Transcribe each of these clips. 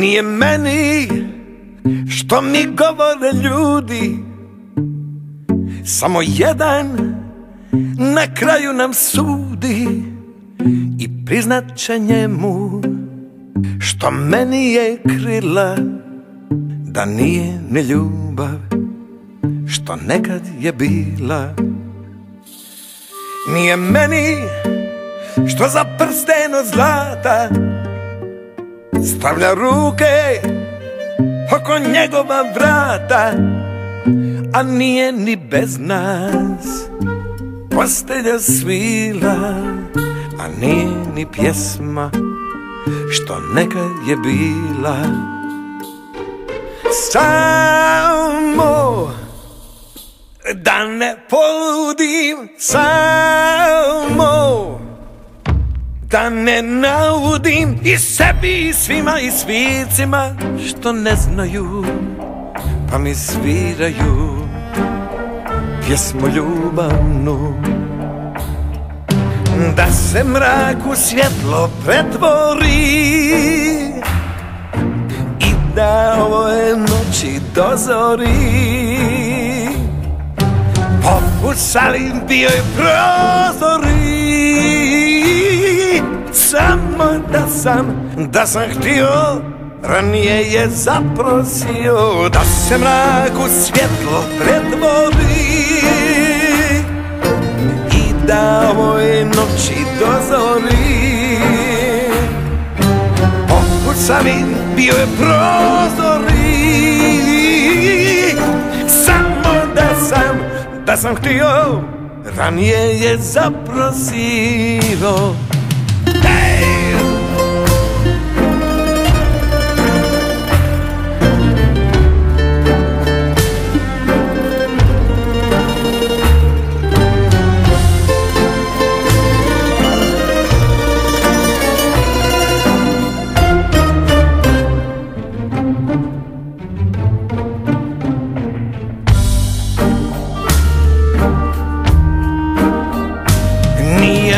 Nije meni što mi govore ljudi. Samo jedan na kraju nam sudi I priznat će njemu što meni je krila Da nije ni ljubav što nekad je bila. Nije meni što za prsten od zlata Stavlja ruke oko njegova vrata A nije ni bez nas. Postelja svila A nije ni pjesma Što nekad je bila. Samo Da ne poludim Samo da ne naudim i sebi i svima i svircima što ne znaju pa mi sviraju pjesmu ljubavnu. Da se mrak u svjetlo pretvori i da ove noći dozori. Poput salim bio je prozori sam, da sam htio Ranije je zaprosio Da se mrak u svjetlo pretvori I da ovoj noći dozori Pokucavin bio je prozori Samo da sam, da sam htio Ranije je zaprosio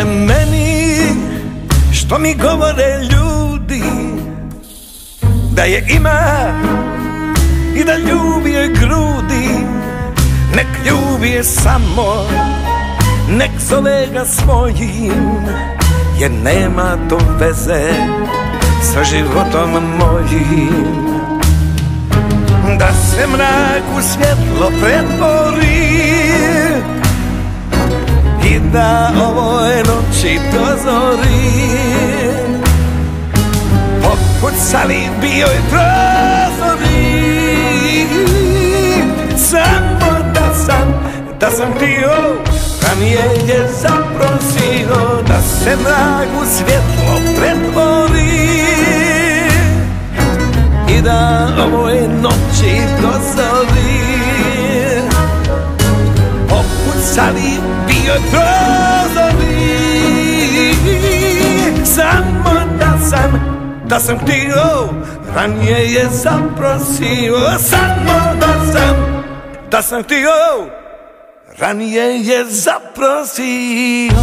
Meni što mi govore ljudi Da je ima i da ljubi je grudi. Nek ljubi je samo, nek zove ga svojim Jer nema to veze sa životom mojim. Da se mrak u svjetlo pretvori i da ovoj noći dozori. Pokucali bio je prozori. Samo da sam, da sam htio Ranije je zaprosio Da se mrak u svjetlo pretvori. I da ovoj noći dozori. Pokucali bio je da sam htio Ranije je zaprosio Samo da sam, da sam htio Ranije je zaprosio